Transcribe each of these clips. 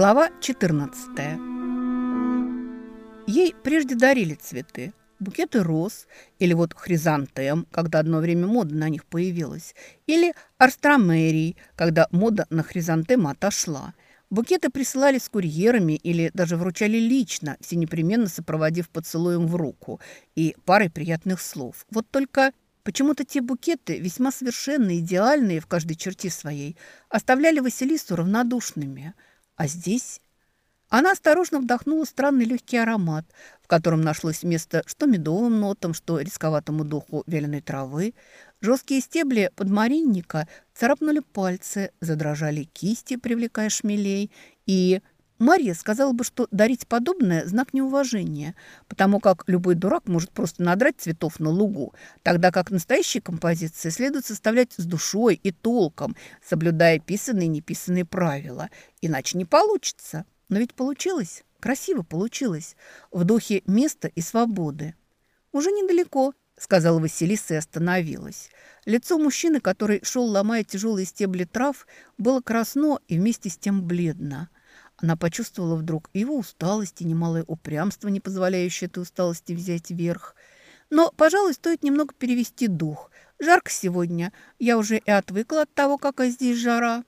Глава 14. Ей прежде дарили цветы. Букеты роз, или вот хризантем, когда одно время мода на них появилась, или арстромерий, когда мода на хризантемы отошла. Букеты присылали с курьерами или даже вручали лично, все непременно сопроводив поцелуем в руку и парой приятных слов. Вот только почему-то те букеты, весьма совершенные, идеальные в каждой черте своей, оставляли Василису равнодушными – а здесь... Она осторожно вдохнула странный легкий аромат, в котором нашлось место что медовым нотам, что рисковатому духу вяленой травы. Жесткие стебли подмаринника царапнули пальцы, задрожали кисти, привлекая шмелей, и Марья сказала бы, что дарить подобное – знак неуважения, потому как любой дурак может просто надрать цветов на лугу, тогда как настоящие композиции следует составлять с душой и толком, соблюдая писанные и неписанные правила. Иначе не получится. Но ведь получилось, красиво получилось, в духе места и свободы. «Уже недалеко», – сказала Василиса и остановилась. Лицо мужчины, который шел, ломая тяжелые стебли трав, было красно и вместе с тем бледно – она почувствовала вдруг его усталость и немалое упрямство, не позволяющее этой усталости взять верх. Но, пожалуй, стоит немного перевести дух. Жарко сегодня. Я уже и отвыкла от того, какая здесь жара.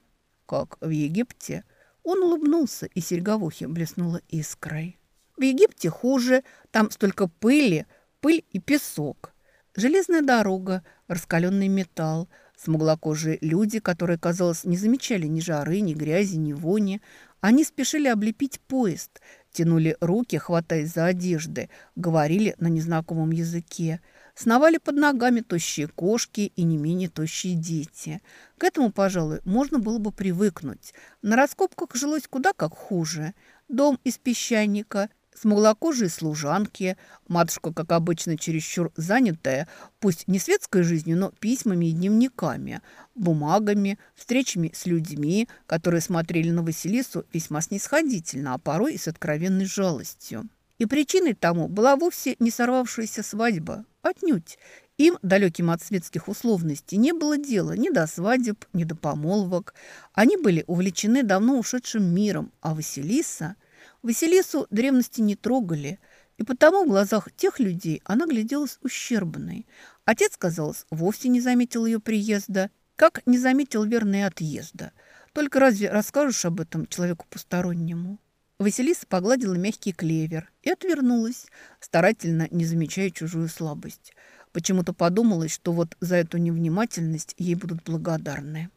Как в Египте. Он улыбнулся, и серьга в ухе блеснула искрой. В Египте хуже. Там столько пыли, пыль и песок. Железная дорога, раскаленный металл, смуглокожие люди, которые, казалось, не замечали ни жары, ни грязи, ни вони, они спешили облепить поезд, тянули руки, хватаясь за одежды, говорили на незнакомом языке. Сновали под ногами тощие кошки и не менее тощие дети. К этому, пожалуй, можно было бы привыкнуть. На раскопках жилось куда как хуже. Дом из песчаника – Смуглокожие служанки, матушка, как обычно, чересчур занятая, пусть не светской жизнью, но письмами и дневниками, бумагами, встречами с людьми, которые смотрели на Василису весьма снисходительно, а порой и с откровенной жалостью. И причиной тому была вовсе не сорвавшаяся свадьба. Отнюдь. Им, далеким от светских условностей, не было дела ни до свадеб, ни до помолвок. Они были увлечены давно ушедшим миром, а Василиса – Василису древности не трогали, и потому в глазах тех людей она гляделась ущербной. Отец, казалось, вовсе не заметил ее приезда, как не заметил верный отъезда. Только разве расскажешь об этом человеку постороннему? Василиса погладила мягкий клевер и отвернулась, старательно не замечая чужую слабость. Почему-то подумалось, что вот за эту невнимательность ей будут благодарны.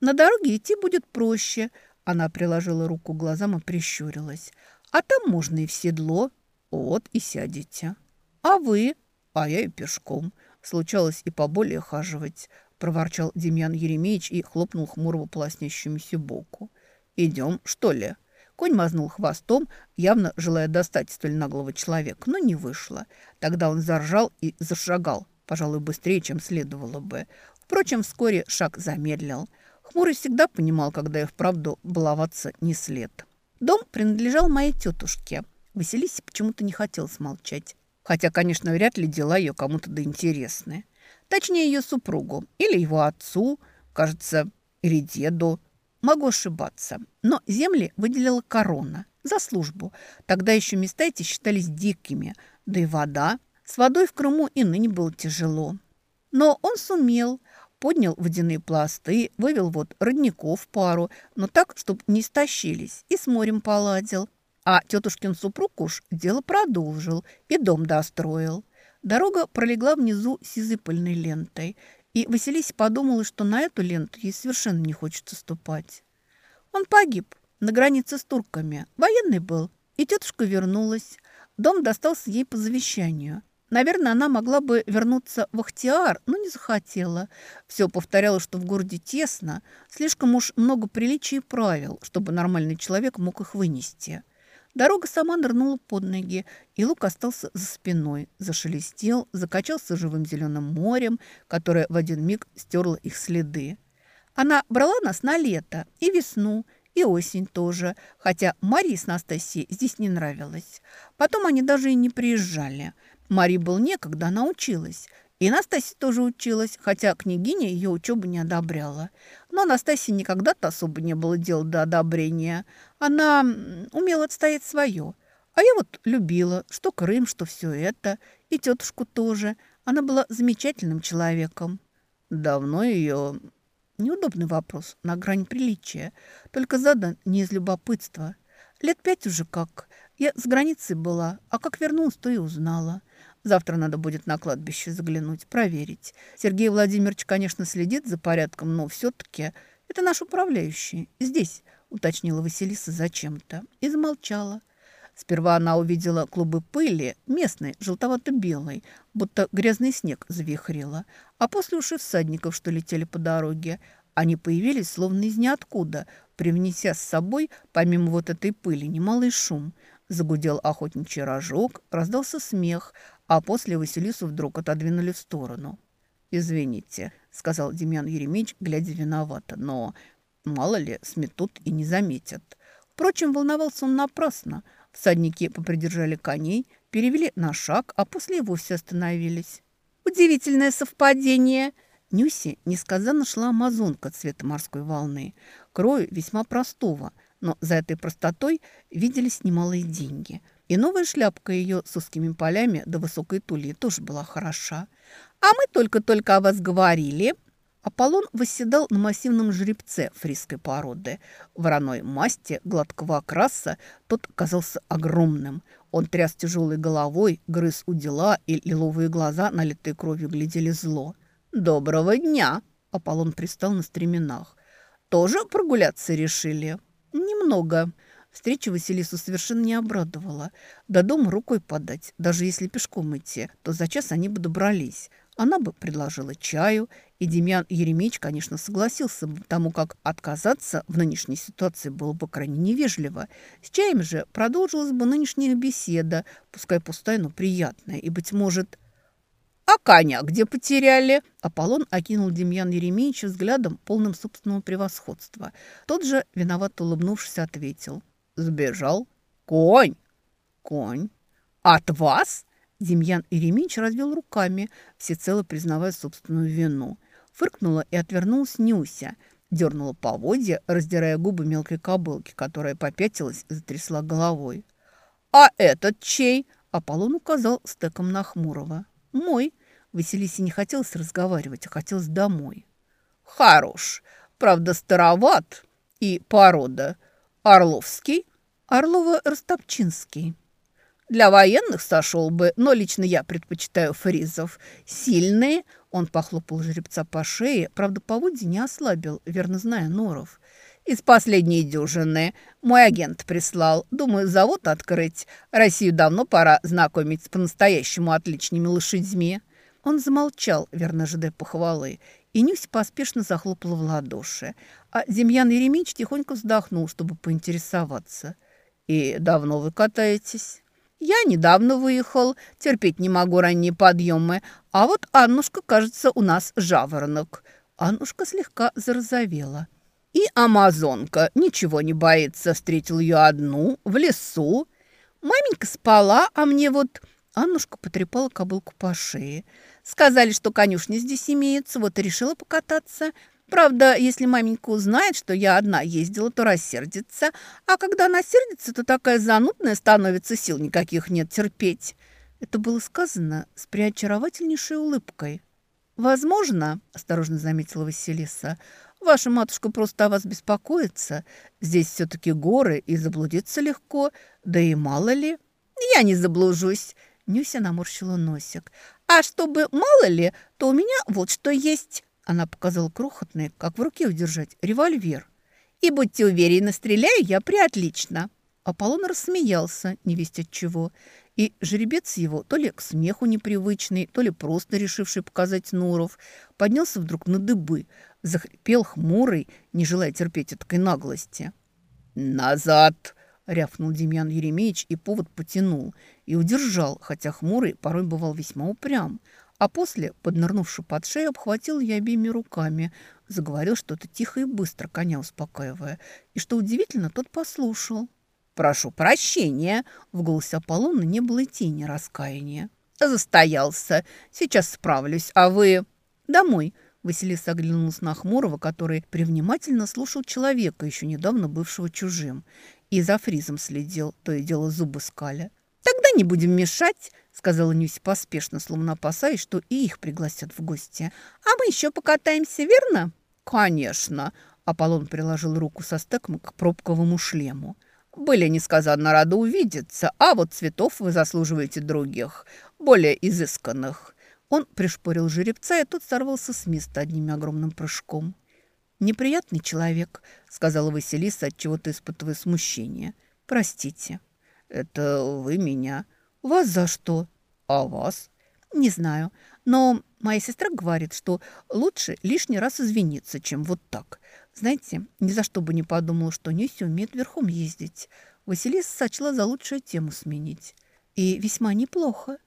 На дороге идти будет проще, она приложила руку к глазам и прищурилась. «А там можно и в седло. Вот и сядете. А вы?» «А я и пешком. Случалось и поболее хаживать», – проворчал Демьян Еремеевич и хлопнул хмуро по боку. «Идем, что ли?» Конь мазнул хвостом, явно желая достать столь наглого человека, но не вышло. Тогда он заржал и зашагал, пожалуй, быстрее, чем следовало бы. Впрочем, вскоре шаг замедлил – Хмурый всегда понимал, когда я вправду баловаться не след. Дом принадлежал моей тетушке. Василисе почему-то не хотелось молчать. Хотя, конечно, вряд ли дела ее кому-то да. Точнее, ее супругу или его отцу, кажется, или деду. Могу ошибаться. Но земли выделила корона за службу. Тогда еще места эти считались дикими. Да и вода. С водой в Крыму и ныне было тяжело. Но он сумел – поднял водяные пласты, вывел вот родников пару, но так, чтобы не истощились, и с морем поладил. А тетушкин супруг уж дело продолжил и дом достроил. Дорога пролегла внизу сизой пыльной лентой, и Василисе подумала, что на эту ленту ей совершенно не хочется ступать. Он погиб на границе с турками, военный был, и тетушка вернулась. Дом достался ей по завещанию – Наверное, она могла бы вернуться в Ахтиар, но не захотела. Все повторяла, что в городе тесно, слишком уж много приличий и правил, чтобы нормальный человек мог их вынести. Дорога сама нырнула под ноги, и лук остался за спиной, зашелестел, закачался живым зеленым морем, которое в один миг стерло их следы. Она брала нас на лето и весну, и осень тоже, хотя Марии с Настасией здесь не нравилось. Потом они даже и не приезжали – Мари был некогда, она училась. И Настасья тоже училась, хотя княгиня ее учебу не одобряла. Но Настасье никогда-то особо не было дела до одобрения. Она умела отстоять свое. А я вот любила, что Крым, что все это, и тетушку тоже. Она была замечательным человеком. Давно ее... Неудобный вопрос, на грани приличия. Только задан не из любопытства. Лет пять уже как. Я с границы была, а как вернулась, то и узнала. Завтра надо будет на кладбище заглянуть, проверить. Сергей Владимирович, конечно, следит за порядком, но все-таки это наш управляющий. Здесь, уточнила Василиса зачем-то, и замолчала. Сперва она увидела клубы пыли, местной, желтовато-белой, будто грязный снег завихрила. А после уши всадников, что летели по дороге, они появились словно из ниоткуда, привнеся с собой, помимо вот этой пыли, немалый шум. Загудел охотничий рожок, раздался смех, а после Василису вдруг отодвинули в сторону. «Извините», — сказал Демьян Еремеевич, глядя виновато, «но мало ли сметут и не заметят». Впрочем, волновался он напрасно. Всадники попридержали коней, перевели на шаг, а после и вовсе остановились. «Удивительное совпадение!» Нюси несказанно шла амазонка цвета морской волны, крою весьма простого, но за этой простотой виделись немалые деньги – и новая шляпка ее с узкими полями до высокой тульи тоже была хороша. «А мы только-только о вас говорили». Аполлон восседал на массивном жеребце фриской породы. Вороной масти, гладкого окраса, тот казался огромным. Он тряс тяжелой головой, грыз у дела, и лиловые глаза, налитые кровью, глядели зло. «Доброго дня!» Аполлон пристал на стременах. «Тоже прогуляться решили?» «Немного». Встреча Василису совершенно не обрадовала. До дома рукой подать, даже если пешком идти, то за час они бы добрались. Она бы предложила чаю, и Демьян Еремеевич, конечно, согласился потому как отказаться в нынешней ситуации было бы крайне невежливо. С чаем же продолжилась бы нынешняя беседа, пускай пустая, но приятная, и, быть может... «А коня где потеряли?» Аполлон окинул Демьян Еремеевича взглядом, полным собственного превосходства. Тот же, виновато улыбнувшись, ответил. Сбежал. Конь. Конь. От вас? Демьян Иеремич развел руками, всецело признавая собственную вину. Фыркнула и отвернулась Нюся. Дернула поводья, раздирая губы мелкой кобылки, которая попятилась и затрясла головой. «А этот чей?» Аполлон указал стеком на Хмурого. «Мой». Василисе не хотелось разговаривать, а хотелось домой. «Хорош. Правда, староват. И порода. Орловский? Орлова-Ростопчинский. Для военных сошел бы, но лично я предпочитаю фризов. Сильные. Он похлопал жеребца по шее, правда, поводья не ослабил, верно зная норов. Из последней дюжины. Мой агент прислал. Думаю, завод открыть. Россию давно пора знакомить с по-настоящему отличными лошадьми. Он замолчал, верно ожидая похвалы, и Нюся поспешно захлопала в ладоши. А Демьян Еремич тихонько вздохнул, чтобы поинтересоваться. «И давно вы катаетесь?» «Я недавно выехал, терпеть не могу ранние подъемы. А вот Аннушка, кажется, у нас жаворонок». Аннушка слегка зарозовела. «И амазонка, ничего не боится, встретил ее одну, в лесу. Маменька спала, а мне вот Аннушка потрепала кобылку по шее. «Сказали, что конюшня здесь имеется, вот и решила покататься. Правда, если маменька узнает, что я одна ездила, то рассердится. А когда она сердится, то такая занудная становится, сил никаких нет терпеть». Это было сказано с приочаровательнейшей улыбкой. «Возможно, — осторожно заметила Василиса, — ваша матушка просто о вас беспокоится. Здесь все-таки горы, и заблудиться легко, да и мало ли». «Я не заблужусь», Нюся наморщила носик. «А чтобы мало ли, то у меня вот что есть». Она показала крохотный, как в руке удержать, револьвер. «И будьте уверены, стреляю я приотлично». Аполлон рассмеялся, не весть от чего. И жеребец его, то ли к смеху непривычный, то ли просто решивший показать Нуров, поднялся вдруг на дыбы, захрипел хмурый, не желая терпеть этой наглости. «Назад!» — рявкнул Демьян Еремеевич и повод потянул. И удержал, хотя хмурый порой бывал весьма упрям. А после, поднырнувши под шею, обхватил ее обеими руками, заговорил что-то тихо и быстро, коня успокаивая. И что удивительно, тот послушал. «Прошу прощения!» — в голосе Аполлона не было тени раскаяния. застоялся. Сейчас справлюсь, а вы...» «Домой», Василиса оглянулась на Хмурого, который привнимательно слушал человека, еще недавно бывшего чужим, и за фризом следил, то и дело зубы скаля. «Тогда не будем мешать», — сказала Нюся поспешно, словно опасаясь, что и их пригласят в гости. «А мы еще покатаемся, верно?» «Конечно», — Аполлон приложил руку со стеком к пробковому шлему. «Были несказанно рады увидеться, а вот цветов вы заслуживаете других, более изысканных». Он пришпорил жеребца, и тот сорвался с места одним огромным прыжком. «Неприятный человек», — сказала Василиса, отчего-то испытывая смущение. «Простите». «Это вы меня». «Вас за что?» «А вас?» «Не знаю, но моя сестра говорит, что лучше лишний раз извиниться, чем вот так. Знаете, ни за что бы не подумала, что Нюся умеет верхом ездить. Василиса сочла за лучшую тему сменить. И весьма неплохо.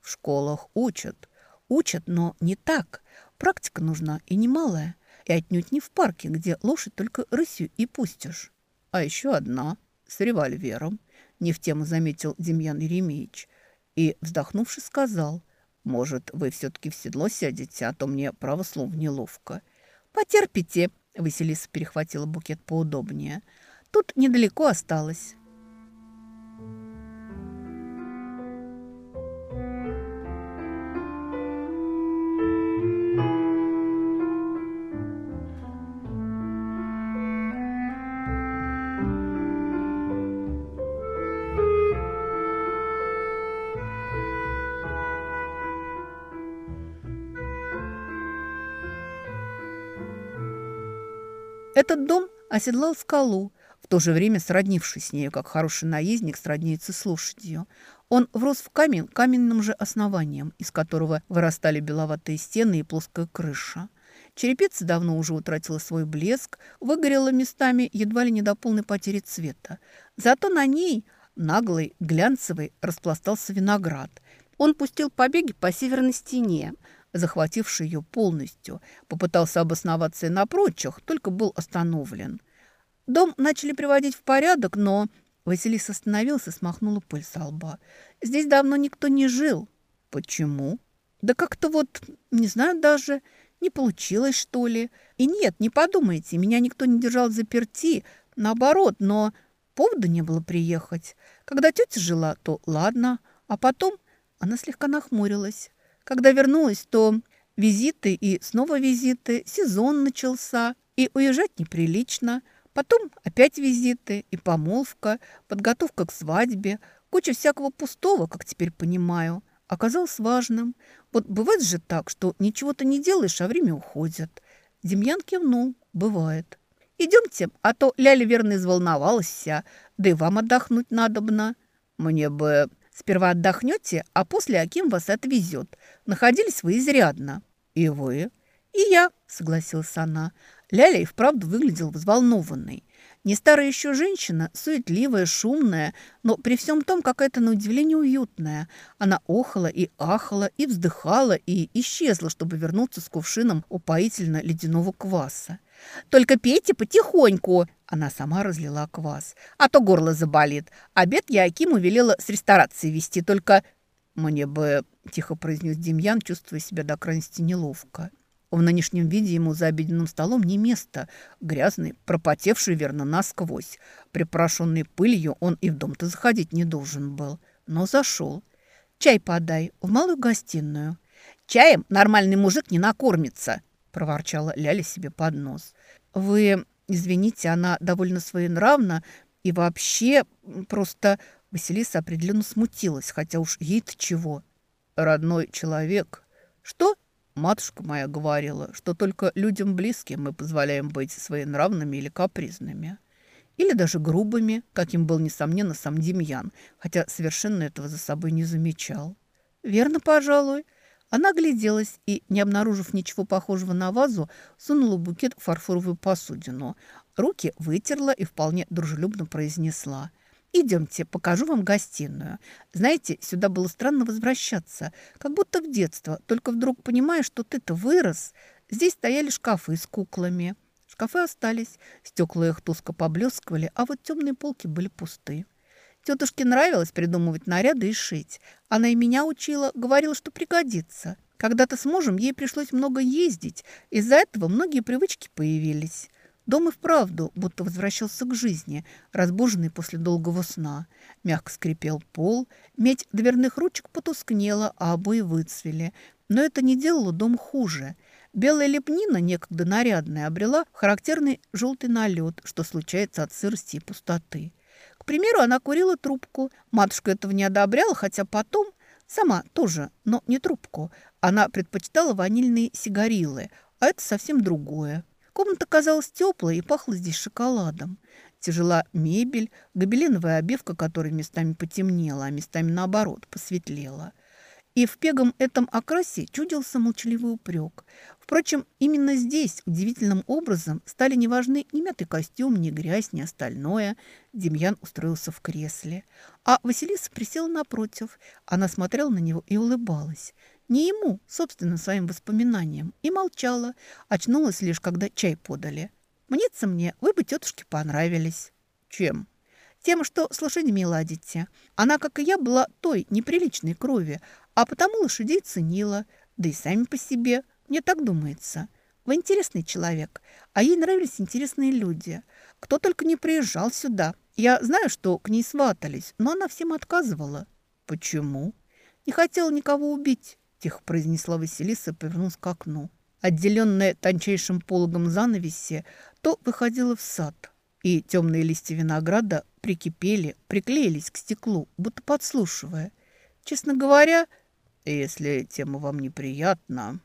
В школах учат. Учат, но не так. Практика нужна и немалая. И отнюдь не в парке, где лошадь только рысью и пустишь. А еще одна, с револьвером, не в тему заметил Демьян Еремеевич. И, вздохнувши, сказал, может, вы все-таки в седло сядете, а то мне, право слово, неловко. Потерпите, Василиса перехватила букет поудобнее. Тут недалеко осталось. Этот дом оседлал скалу, в то же время сроднившись с нею, как хороший наездник сроднится с лошадью. Он врос в камень каменным же основанием, из которого вырастали беловатые стены и плоская крыша. Черепица давно уже утратила свой блеск, выгорела местами едва ли не до полной потери цвета. Зато на ней, наглый, глянцевый, распластался виноград. Он пустил побеги по северной стене, захвативший ее полностью. Попытался обосноваться и на прочих, только был остановлен. Дом начали приводить в порядок, но... Василиса остановился смахнула пыль со лба. «Здесь давно никто не жил». «Почему?» «Да как-то вот, не знаю даже, не получилось, что ли. И нет, не подумайте, меня никто не держал заперти, наоборот, но повода не было приехать. Когда тетя жила, то ладно, а потом она слегка нахмурилась. Когда вернулась, то визиты и снова визиты, сезон начался, и уезжать неприлично. Потом опять визиты и помолвка, подготовка к свадьбе, куча всякого пустого, как теперь понимаю, оказалось важным. Вот бывает же так, что ничего-то не делаешь, а время уходит. Демьян кивнул. Бывает. Идемте, а то Ляля верно изволновалась вся, да и вам отдохнуть надобно. Мне бы Сперва отдохнете, а после Аким вас отвезет. Находились вы изрядно». «И вы?» «И я», — согласилась она. Ляля и вправду выглядел взволнованной. Не старая еще женщина, суетливая, шумная, но при всем том какая-то на удивление уютная. Она охала и ахала, и вздыхала, и исчезла, чтобы вернуться с кувшином упоительно-ледяного кваса. «Только пейте потихоньку!» Она сама разлила квас. «А то горло заболит. Обед я Акиму велела с ресторации вести, только...» «Мне бы...» – тихо произнес Демьян, чувствуя себя до крайности неловко. В нынешнем виде ему за обеденным столом не место. Грязный, пропотевший, верно, насквозь. Припрошенный пылью он и в дом-то заходить не должен был. Но зашел. «Чай подай в малую гостиную». «Чаем нормальный мужик не накормится», – проворчала Ляля себе под нос. «Вы, извините, она довольно своенравна и вообще просто...» Василиса определенно смутилась, хотя уж ей-то чего. «Родной человек». «Что?» Матушка моя говорила, что только людям близким мы позволяем быть своенравными или капризными. Или даже грубыми, каким был, несомненно, сам Демьян, хотя совершенно этого за собой не замечал. Верно, пожалуй. Она гляделась и, не обнаружив ничего похожего на вазу, сунула букет в фарфоровую посудину. Руки вытерла и вполне дружелюбно произнесла – «Идемте, покажу вам гостиную. Знаете, сюда было странно возвращаться, как будто в детство, только вдруг понимаешь, что ты-то вырос. Здесь стояли шкафы с куклами. Шкафы остались, стекла их туско поблескивали, а вот темные полки были пусты. Тетушке нравилось придумывать наряды и шить. Она и меня учила, говорила, что пригодится. Когда-то с мужем ей пришлось много ездить. Из-за этого многие привычки появились. Дом и вправду будто возвращался к жизни, разбуженный после долгого сна. Мягко скрипел пол, медь дверных ручек потускнела, а обои выцвели. Но это не делало дом хуже. Белая лепнина, некогда нарядная, обрела характерный желтый налет, что случается от сырости и пустоты. К примеру, она курила трубку. Матушка этого не одобряла, хотя потом... Сама тоже, но не трубку. Она предпочитала ванильные сигарилы, а это совсем другое. Комната казалась теплой и пахла здесь шоколадом. Тяжела мебель, гобеленовая обивка, которая местами потемнела, а местами, наоборот, посветлела – и в пегом этом окрасе чудился молчаливый упрек. Впрочем, именно здесь удивительным образом стали неважны ни мятый костюм, ни грязь, ни остальное. Демьян устроился в кресле. А Василиса присела напротив. Она смотрела на него и улыбалась. Не ему, собственно, своим воспоминаниям. И молчала. Очнулась лишь, когда чай подали. «Мнится мне, вы бы тетушке понравились». «Чем?» Тем, что с лошадьми ладите. Она, как и я, была той неприличной крови, а потому лошадей ценила, да и сами по себе, мне так думается. Вы интересный человек, а ей нравились интересные люди. Кто только не приезжал сюда. Я знаю, что к ней сватались, но она всем отказывала. Почему? Не хотела никого убить, тихо произнесла Василиса повернулась к окну. Отделенная тончайшим пологом занавеси, то выходила в сад, и темные листья винограда прикипели, приклеились к стеклу, будто подслушивая. Честно говоря, если тема вам неприятна,